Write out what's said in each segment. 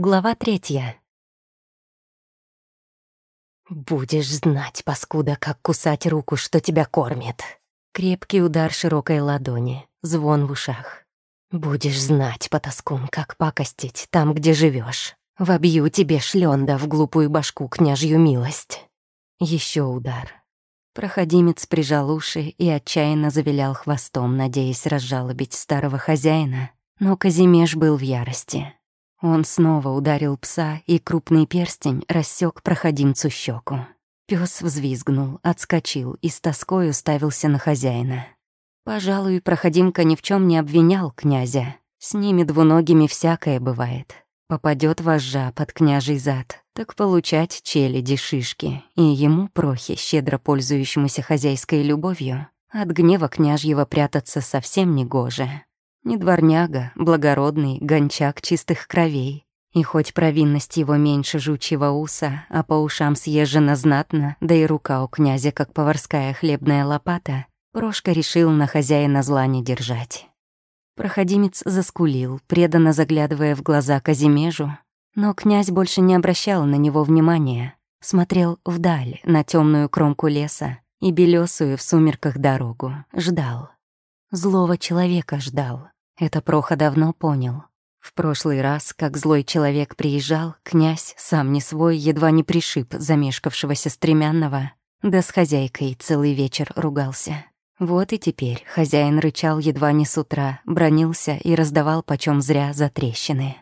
Глава третья. «Будешь знать, паскуда, как кусать руку, что тебя кормит». Крепкий удар широкой ладони, звон в ушах. «Будешь знать, потаскун, как пакостить там, где живешь. Вобью тебе шлёнда в глупую башку княжью милость». Еще удар. Проходимец прижал уши и отчаянно завилял хвостом, надеясь разжалобить старого хозяина, но Казимеш был в ярости. Он снова ударил пса, и крупный перстень рассек проходимцу щеку. Пес взвизгнул, отскочил и с тоской уставился на хозяина. Пожалуй, проходимка ни в чем не обвинял князя. С ними двуногими всякое бывает. Попадет вожжа под княжий зад, так получать челяди шишки, и ему, прохи, щедро пользующемуся хозяйской любовью, от гнева княжьего прятаться совсем не гоже. Не дворняга, благородный, гончак чистых кровей. И хоть провинность его меньше жучьего уса, а по ушам съезжена знатно, да и рука у князя, как поварская хлебная лопата, Прошка решил на хозяина зла не держать. Проходимец заскулил, преданно заглядывая в глаза Казимежу, но князь больше не обращал на него внимания, смотрел вдаль, на темную кромку леса и белесую в сумерках дорогу, ждал. Злого человека ждал. Это Проха давно понял. В прошлый раз, как злой человек приезжал, князь, сам не свой, едва не пришиб замешкавшегося стремянного, да с хозяйкой целый вечер ругался. Вот и теперь хозяин рычал едва не с утра, бронился и раздавал почем зря за трещины.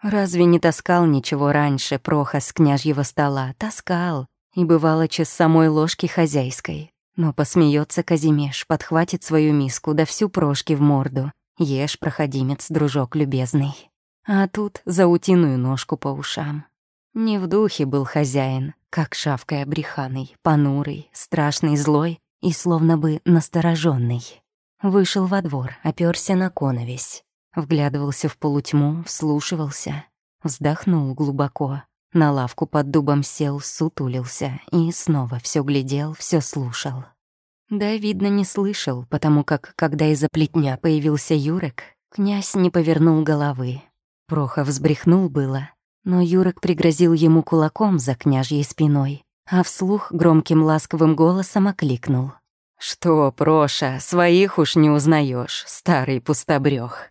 Разве не таскал ничего раньше Проха с княжьего стола? Таскал. И бывало, че с самой ложки хозяйской. Но посмеется Казимеш, подхватит свою миску, да всю Прошки в морду, Ешь, проходимец, дружок любезный. А тут за утиную ножку по ушам. Не в духе был хозяин, как шавкой обреханный, понурый, страшный, злой и словно бы настороженный. Вышел во двор, оперся на коновесь. Вглядывался в полутьму, вслушивался. Вздохнул глубоко. На лавку под дубом сел, сутулился и снова все глядел, все слушал. Да, видно, не слышал, потому как, когда из-за плетня появился Юрек, князь не повернул головы. Прохов взбрехнул было, но Юрек пригрозил ему кулаком за княжьей спиной, а вслух громким ласковым голосом окликнул. «Что, Проша, своих уж не узнаешь, старый пустобрёх».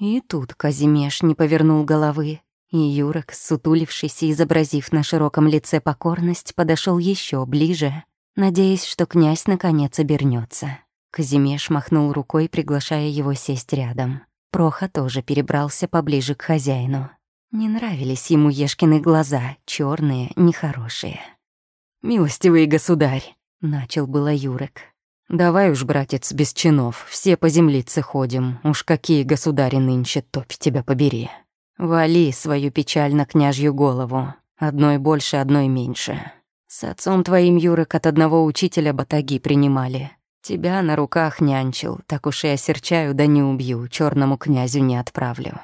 И тут Казимеш не повернул головы, и Юрок, сутулившись и изобразив на широком лице покорность, подошел еще ближе надеясь, что князь наконец обернется. Казимеш махнул рукой, приглашая его сесть рядом. Проха тоже перебрался поближе к хозяину. Не нравились ему Ешкины глаза, черные, нехорошие. «Милостивый государь», — начал было Юрек. «Давай уж, братец, без чинов, все по землице ходим, уж какие государи нынче, топь тебя побери. Вали свою печально княжью голову, одной больше, одной меньше. С отцом твоим, Юрок, от одного учителя батаги принимали. Тебя на руках нянчил, так уж и осерчаю, да не убью, черному князю не отправлю.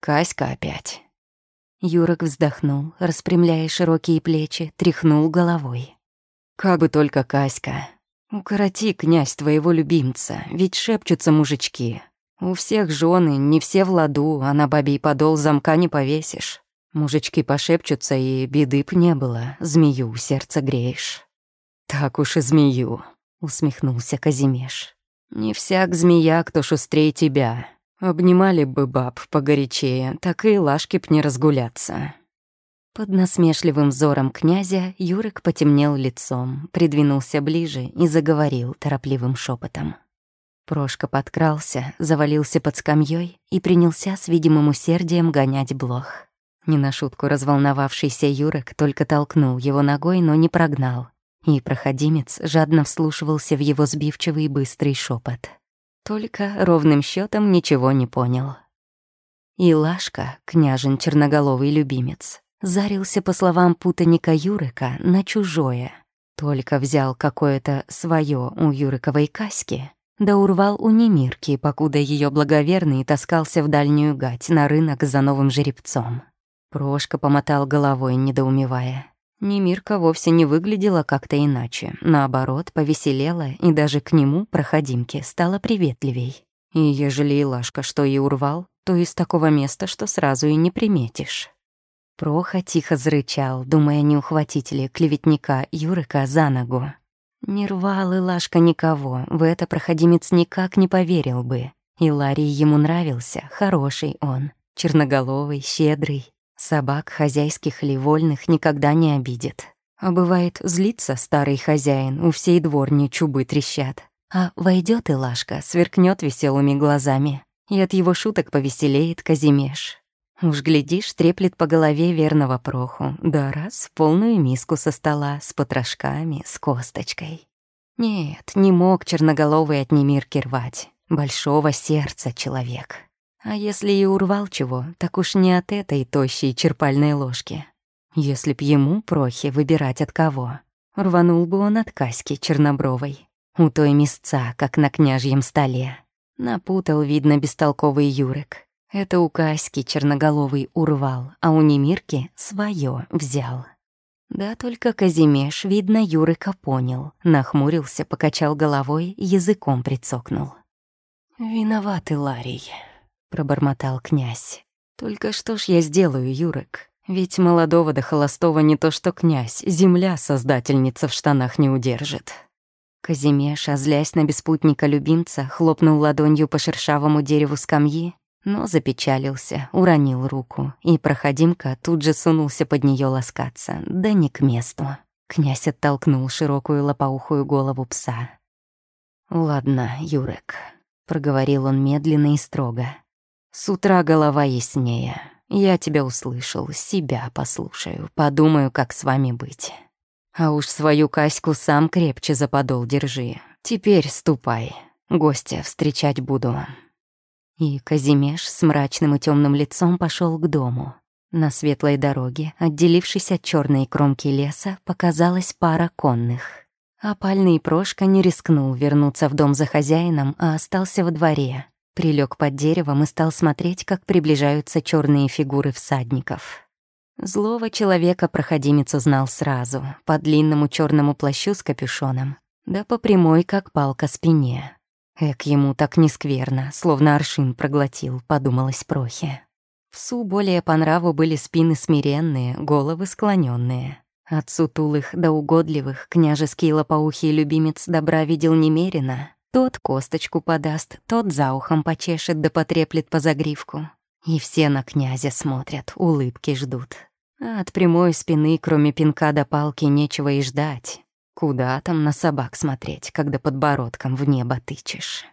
Каська опять». Юрок вздохнул, распрямляя широкие плечи, тряхнул головой. «Как бы только Каська. Укороти, князь, твоего любимца, ведь шепчутся мужички. У всех жены, не все в ладу, а на бабий подол замка не повесишь. Мужички пошепчутся, и беды б не было, змею у сердца греешь. Так уж и змею, усмехнулся Казимеш. Не всяк змея, кто шустрее тебя. Обнимали бы баб погорячее, так и лашки б не разгуляться. Под насмешливым взором князя Юрик потемнел лицом, придвинулся ближе и заговорил торопливым шепотом. Прошка подкрался, завалился под скамьей и принялся с видимым усердием гонять блох. Не на шутку разволновавшийся Юрок только толкнул его ногой, но не прогнал. И проходимец жадно вслушивался в его сбивчивый быстрый шепот. Только ровным счетом ничего не понял. И Лашка, княжин черноголовый любимец, зарился, по словам путаника Юрика, на чужое. Только взял какое-то свое у Юриковой каськи, да урвал у Немирки, покуда ее благоверный таскался в дальнюю гать на рынок за новым жеребцом. Прошка помотал головой, недоумевая. Немирка вовсе не выглядела как-то иначе. Наоборот, повеселела, и даже к нему, проходимке, стала приветливей. И ежели Илашка что и урвал, то из такого места, что сразу и не приметишь. Проха тихо зарычал, думая, не ухватить ли клеветника Юрика за ногу. Не рвал Илашка никого, в это проходимец никак не поверил бы. И Ларий ему нравился, хороший он, черноголовый, щедрый. Собак хозяйских или вольных никогда не обидит. А бывает, злится старый хозяин, у всей дворни чубы трещат. А войдет Илашка, сверкнет веселыми глазами, и от его шуток повеселеет Казимеш. Уж глядишь, треплет по голове верного проху, да раз полную миску со стола, с потрошками, с косточкой. Нет, не мог черноголовый от Немирки рвать. Большого сердца человек. А если и урвал чего, так уж не от этой тощей черпальной ложки. Если б ему, прохи, выбирать от кого, рванул бы он от Каськи чернобровой. У той места, как на княжьем столе. Напутал, видно, бестолковый Юрик. Это у Каськи черноголовый урвал, а у Немирки своё взял. Да только Казимеш, видно, Юрика понял. Нахмурился, покачал головой, языком прицокнул. «Виноватый Ларий», — пробормотал князь. «Только что ж я сделаю, Юрик? Ведь молодого да холостого не то что князь, земля создательница в штанах не удержит». Казимеш, озлясь на беспутника-любимца, хлопнул ладонью по шершавому дереву скамьи но запечалился, уронил руку, и проходимка тут же сунулся под нее ласкаться, да не к месту. Князь оттолкнул широкую лопоухую голову пса. «Ладно, Юрек», — проговорил он медленно и строго. «С утра голова яснее. Я тебя услышал, себя послушаю, подумаю, как с вами быть. А уж свою Каську сам крепче за подол держи. Теперь ступай, гостя встречать буду». И Казимеш с мрачным и темным лицом пошел к дому. На светлой дороге, отделившись от черной кромки леса, показалась пара конных. Опальный Прошка не рискнул вернуться в дом за хозяином, а остался во дворе. Прилег под деревом и стал смотреть, как приближаются черные фигуры всадников. Злого человека проходимец узнал сразу, по длинному черному плащу с капюшоном, да по прямой, как палка, спине. Эк, ему так не скверно, словно аршин проглотил, подумалось Прохе. В Су более по нраву были спины смиренные, головы склоненные. От сутулых до угодливых княжеский лопоухий любимец добра видел немерено. Тот косточку подаст, тот за ухом почешет да потреплет по загривку. И все на князя смотрят, улыбки ждут. А от прямой спины, кроме пинка до палки, нечего и ждать. Куда там на собак смотреть, когда подбородком в небо тычешь?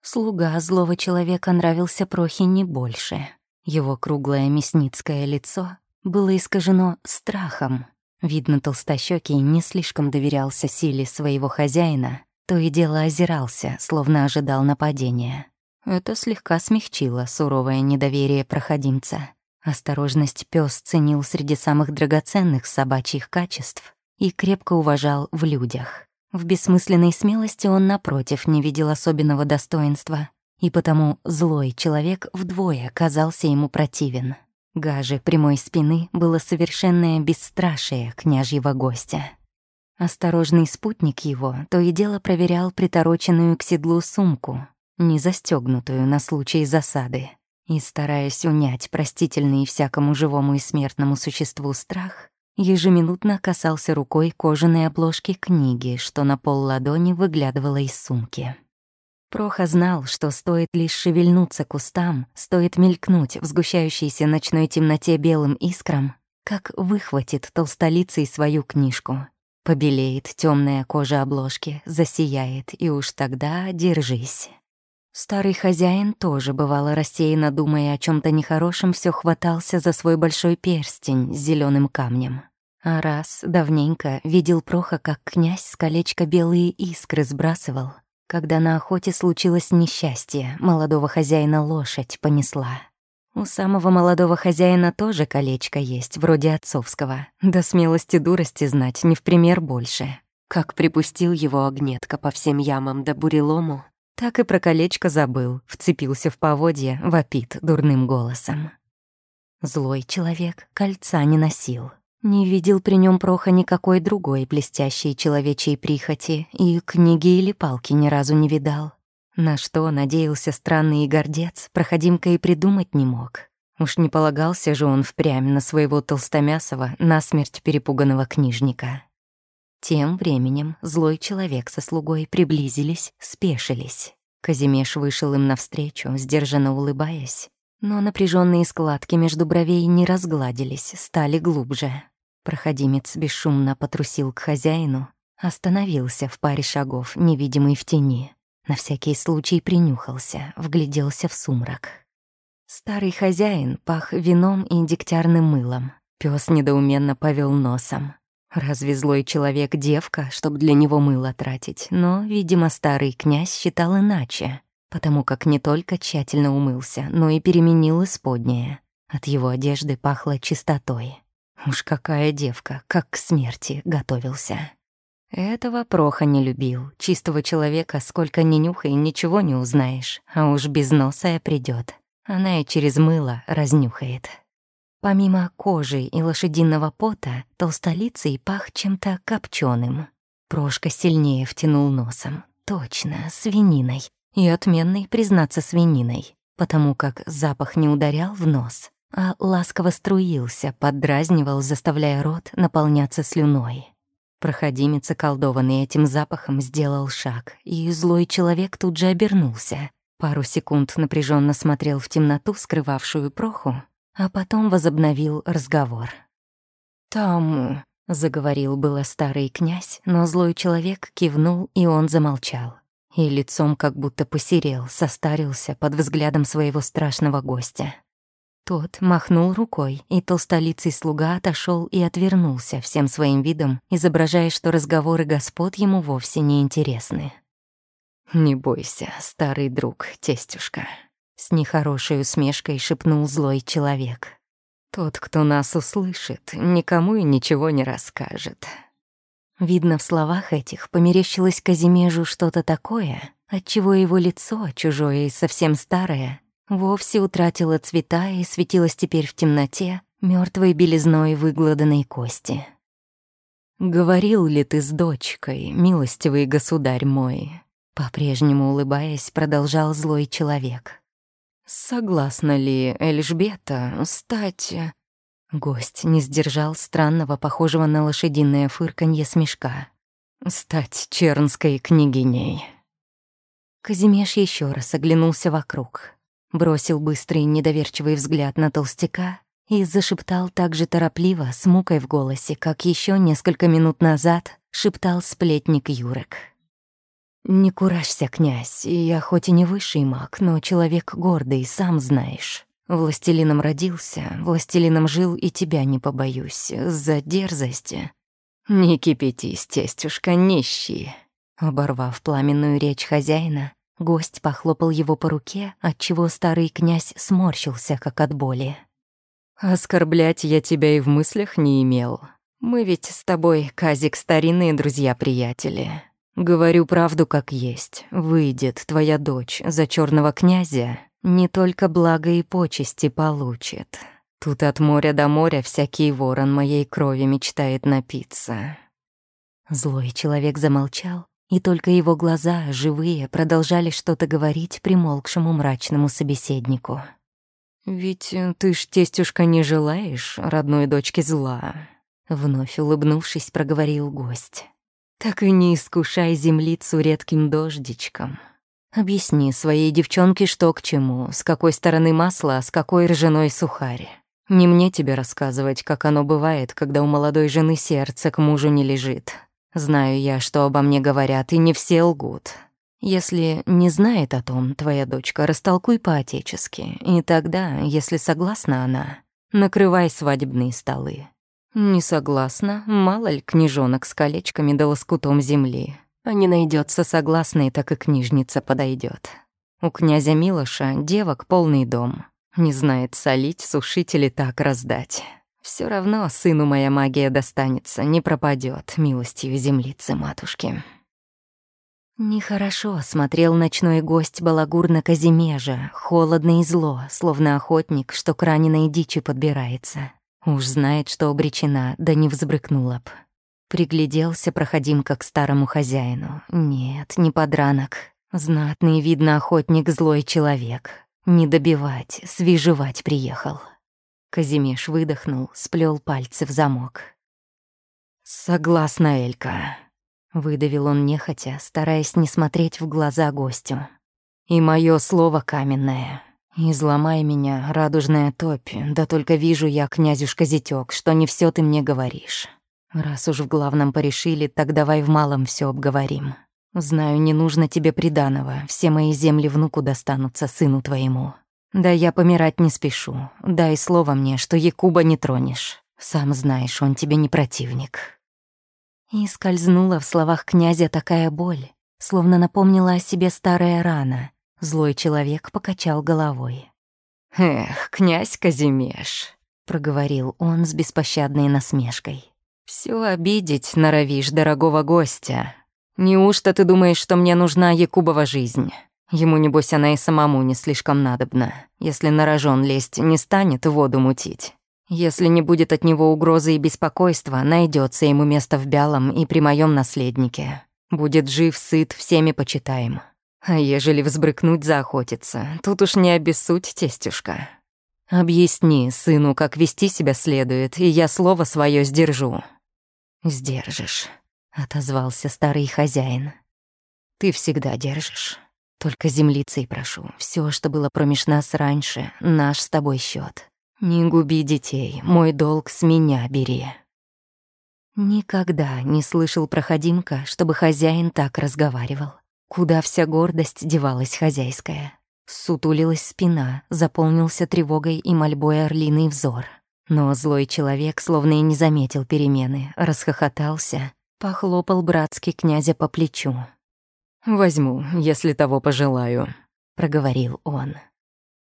Слуга злого человека нравился Прохе не больше. Его круглое мясницкое лицо было искажено страхом. Видно, толстощёкий не слишком доверялся силе своего хозяина, то и дело озирался, словно ожидал нападения. Это слегка смягчило суровое недоверие проходимца. Осторожность пес ценил среди самых драгоценных собачьих качеств и крепко уважал в людях. В бессмысленной смелости он, напротив, не видел особенного достоинства, и потому злой человек вдвое казался ему противен. Гаже прямой спины было совершенное бесстрашие княжьего гостя. Осторожный спутник его то и дело проверял притороченную к седлу сумку, не застегнутую на случай засады, и, стараясь унять простительный всякому живому и смертному существу страх, ежеминутно касался рукой кожаной обложки книги, что на пол ладони выглядывала из сумки. Проха знал, что стоит лишь шевельнуться кустам, стоит мелькнуть в сгущающейся ночной темноте белым искрам, как выхватит толстолицей свою книжку. Побелеет темная кожа обложки, засияет, и уж тогда держись. Старый хозяин тоже, бывало, рассеянно думая о чем то нехорошем, все хватался за свой большой перстень с зеленым камнем. А раз, давненько, видел Проха, как князь с колечка белые искры сбрасывал, когда на охоте случилось несчастье, молодого хозяина лошадь понесла. У самого молодого хозяина тоже колечко есть, вроде отцовского. Да смелости дурости знать не в пример больше. Как припустил его огнетка по всем ямам да бурелому, так и про колечко забыл, вцепился в поводье, вопит дурным голосом. Злой человек кольца не носил. Не видел при нем Проха никакой другой блестящей человечьей прихоти и книги или палки ни разу не видал. На что надеялся странный гордец, проходимка и придумать не мог. Уж не полагался же он впрямь на своего толстомясого, насмерть перепуганного книжника. Тем временем злой человек со слугой приблизились, спешились. Казимеш вышел им навстречу, сдержанно улыбаясь, но напряженные складки между бровей не разгладились, стали глубже. Проходимец бесшумно потрусил к хозяину, остановился в паре шагов, невидимый в тени. На всякий случай принюхался, вгляделся в сумрак. Старый хозяин пах вином и дегтярным мылом. Пёс недоуменно повел носом. Разве злой человек девка, чтобы для него мыло тратить? Но, видимо, старый князь считал иначе, потому как не только тщательно умылся, но и переменил исподнее. От его одежды пахло чистотой. Уж какая девка, как к смерти готовился. Этого Проха не любил. Чистого человека сколько ни нюхай, ничего не узнаешь, а уж без носа придет. Она и через мыло разнюхает. Помимо кожи и лошадиного пота, толстолицый пах чем-то копченым. Прошка сильнее втянул носом. Точно, свининой. И отменной, признаться, свининой. Потому как запах не ударял в нос, а ласково струился, поддразнивал, заставляя рот наполняться слюной. Проходимец, околдованный этим запахом, сделал шаг, и злой человек тут же обернулся. Пару секунд напряженно смотрел в темноту, скрывавшую проху, а потом возобновил разговор. «Там...» — заговорил было старый князь, но злой человек кивнул, и он замолчал. И лицом как будто посерел, состарился под взглядом своего страшного гостя. Тот махнул рукой, и толстолицый слуга отошел и отвернулся всем своим видом, изображая, что разговоры господ ему вовсе не интересны. «Не бойся, старый друг, тестюшка», — с нехорошей усмешкой шепнул злой человек. «Тот, кто нас услышит, никому и ничего не расскажет». Видно, в словах этих померещилось Казимежу что-то такое, отчего его лицо, чужое и совсем старое, вовсе утратило цвета и светилось теперь в темноте мертвой белизной выгладанной кости. «Говорил ли ты с дочкой, милостивый государь мой?» По-прежнему улыбаясь, продолжал злой человек. «Согласна ли Эльжбета стать...» Гость не сдержал странного, похожего на лошадиное фырканье смешка. «Стать чернской княгиней». Казимеш еще раз оглянулся вокруг, бросил быстрый недоверчивый взгляд на толстяка и зашептал так же торопливо, с мукой в голосе, как еще несколько минут назад шептал сплетник Юрек. «Не куражься, князь, я хоть и не высший маг, но человек гордый, сам знаешь. Властелином родился, властелином жил и тебя не побоюсь. За дерзость...» «Не кипятись, тестюшка, нищий!» Оборвав пламенную речь хозяина, гость похлопал его по руке, отчего старый князь сморщился, как от боли. «Оскорблять я тебя и в мыслях не имел. Мы ведь с тобой, Казик, старинные друзья-приятели. Говорю правду как есть. Выйдет твоя дочь за черного князя, не только благо и почести получит. Тут от моря до моря всякий ворон моей крови мечтает напиться». Злой человек замолчал, и только его глаза, живые, продолжали что-то говорить примолкшему мрачному собеседнику. «Ведь ты ж, тестюшка, не желаешь родной дочке зла?» Вновь улыбнувшись, проговорил гость. Так и не искушай землицу редким дождичком. Объясни своей девчонке, что к чему, с какой стороны масло, а с какой ржаной сухарь. Не мне тебе рассказывать, как оно бывает, когда у молодой жены сердце к мужу не лежит. Знаю я, что обо мне говорят, и не все лгут. Если не знает о том твоя дочка, растолкуй по-отечески, и тогда, если согласна она, накрывай свадебные столы. «Не согласна. Мало ли книжонок с колечками да лоскутом земли. А не найдется согласной, так и книжница подойдет. У князя Милоша девок полный дом. Не знает солить, сушить или так раздать. Все равно сыну моя магия достанется, не пропадет милостью землицы матушки». Нехорошо смотрел ночной гость балагур на Казимежа, холодно и зло, словно охотник, что к раненой дичи подбирается. Уж знает, что обречена, да не взбрыкнула б. Пригляделся проходимка к старому хозяину. Нет, не подранок. Знатный, видно, охотник, злой человек. Не добивать, свежевать приехал. Казимеш выдохнул, сплел пальцы в замок. «Согласна, Элька», — выдавил он нехотя, стараясь не смотреть в глаза гостю. «И мое слово каменное. Изломай меня, радужная топь, да только вижу я, князюшка Зятёк, что не все ты мне говоришь. Раз уж в главном порешили, так давай в малом все обговорим. Знаю, не нужно тебе приданого, все мои земли внуку достанутся, сыну твоему. Да я помирать не спешу, дай слово мне, что Якуба не тронешь. Сам знаешь, он тебе не противник». И скользнула в словах князя такая боль, словно напомнила о себе старая рана. Злой человек покачал головой. «Эх, князь Казимеш», — проговорил он с беспощадной насмешкой. «Всё обидеть норовишь дорогого гостя. Неужто ты думаешь, что мне нужна Якубова жизнь? Ему, небось, она и самому не слишком надобна. Если на рожон лезть не станет, воду мутить. Если не будет от него угрозы и беспокойства, найдется ему место в Бялом и при моем наследнике. Будет жив, сыт, всеми почитаем. А ежели взбрыкнуть заохотиться, тут уж не обессудь, тестюшка. Объясни сыну, как вести себя следует, и я слово свое сдержу. Сдержишь, отозвался старый хозяин. Ты всегда держишь. Только землицей прошу. Все, что было промеж нас раньше, наш с тобой счет. «Не губи детей, мой долг с меня бери». Никогда не слышал проходимка, чтобы хозяин так разговаривал. Куда вся гордость девалась хозяйская. Сутулилась спина, заполнился тревогой и мольбой орлиный взор. Но злой человек словно и не заметил перемены, расхохотался, похлопал братски князя по плечу. «Возьму, если того пожелаю», — проговорил он.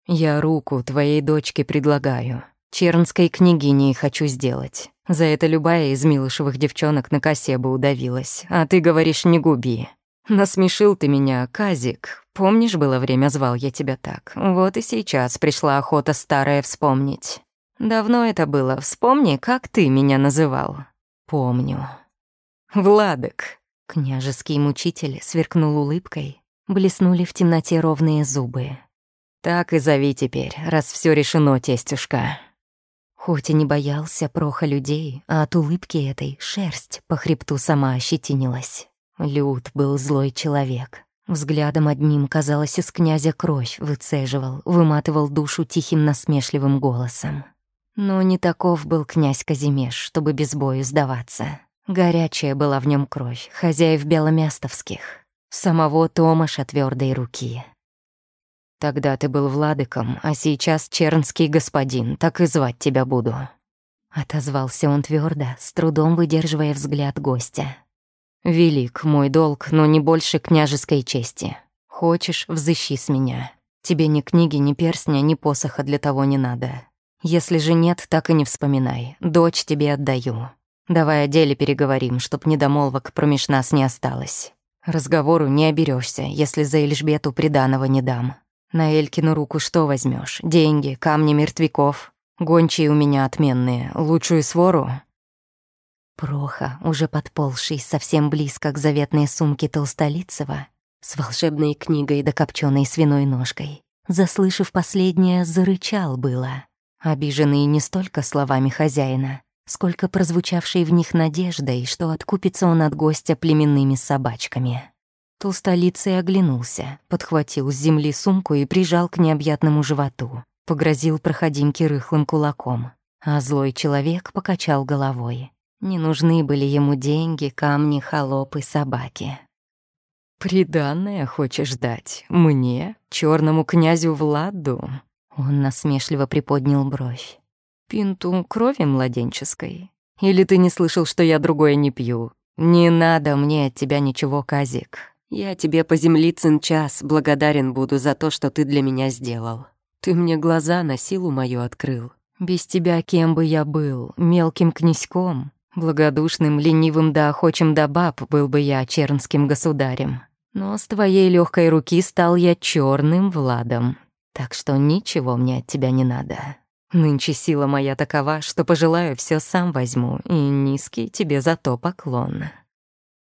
«Я руку твоей дочке предлагаю. Чернской княгиней хочу сделать. За это любая из милышевых девчонок на косе бы удавилась. А ты говоришь, не губи. Насмешил ты меня, Казик. Помнишь, было время, звал я тебя так. Вот и сейчас пришла охота старая вспомнить. Давно это было. Вспомни, как ты меня называл. Помню. Владык. Княжеский мучитель сверкнул улыбкой. Блеснули в темноте ровные зубы. Так и зови теперь, раз все решено, тестюшка. Хоть и не боялся проха людей, а от улыбки этой шерсть по хребту сама ощетинилась. Люд был злой человек. Взглядом одним, казалось, из князя кровь выцеживал, выматывал душу тихим насмешливым голосом. Но не таков был князь Казимеш, чтобы без бою сдаваться. Горячая была в нем кровь, хозяев беломестовских, самого Томаша твердой руки. Тогда ты был владыком, а сейчас чернский господин, так и звать тебя буду». Отозвался он твердо, с трудом выдерживая взгляд гостя. «Велик мой долг, но не больше княжеской чести. Хочешь, взыщи с меня. Тебе ни книги, ни перстня, ни посоха для того не надо. Если же нет, так и не вспоминай. Дочь тебе отдаю. Давай о деле переговорим, чтоб недомолвок промеж нас не осталось. Разговору не оберешься, если за Эльжбету приданого не дам. На Элькину руку что возьмешь? Деньги, камни мертвяков. Гончие у меня отменные. Лучшую свору?» Проха, уже подползший совсем близко к заветной сумке Толстолицева, с волшебной книгой да копченой свиной ножкой, заслышав последнее, зарычал было, обиженный не столько словами хозяина, сколько прозвучавшей в них надеждой, что откупится он от гостя племенными собачками. Толстолицый оглянулся, подхватил с земли сумку и прижал к необъятному животу. Погрозил проходимке рыхлым кулаком. А злой человек покачал головой. Не нужны были ему деньги, камни, холопы, собаки. «Приданное хочешь дать? Мне? черному князю Владу?» Он насмешливо приподнял бровь. «Пинту крови младенческой? Или ты не слышал, что я другое не пью? Не надо мне от тебя ничего, Казик. Я тебе по землицын час благодарен буду за то, что ты для меня сделал. Ты мне глаза на силу мою открыл. Без тебя кем бы я был, мелким князьком, благодушным, ленивым да охочим да баб был бы я чернским государем. Но с твоей легкой руки стал я черным Владом. Так что ничего мне от тебя не надо. Нынче сила моя такова, что пожелаю, все сам возьму, и низкий тебе за то поклон».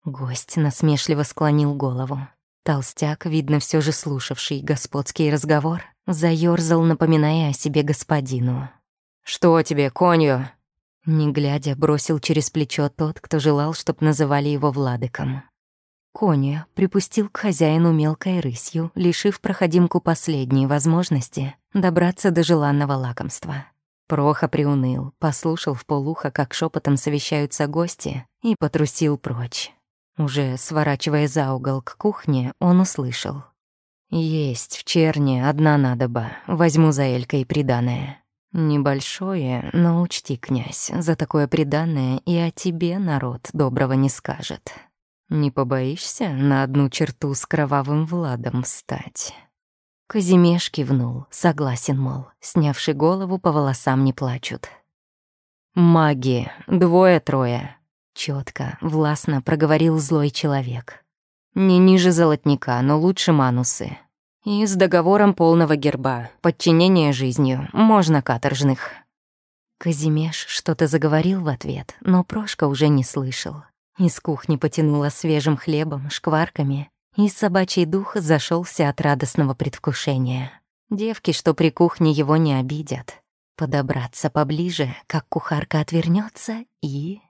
Гость насмешливо склонил голову. Толстяк, видно, все же слушавший господский разговор, заёрзал, напоминая о себе господину. «Что тебе, конью?» Не глядя, бросил через плечо тот, кто желал, чтоб называли его Владыком. Коня припустил к хозяину мелкой рысью, лишив проходимку последней возможности добраться до желанного лакомства. Проха приуныл, послушал в полухо, как шепотом совещаются гости, и потрусил прочь. Уже сворачивая за угол к кухне, он услышал. «Есть в черне одна надоба, возьму за Элькой приданое». «Небольшое, но учти, князь, за такое преданное и о тебе народ доброго не скажет. Не побоишься на одну черту с кровавым Владом встать?» Казимеш кивнул, согласен, мол, снявший голову по волосам не плачут. «Маги, двое-трое», — четко, властно проговорил злой человек. «Не ниже золотника, но лучше манусы. И с договором полного герба, подчинение жизнью, можно каторжных». Казимеш что-то заговорил в ответ, но Прошка уже не слышал. Из кухни потянуло свежим хлебом, шкварками, и собачий дух зашелся от радостного предвкушения. Девки, что при кухне его не обидят. Подобраться поближе, как кухарка отвернется, и...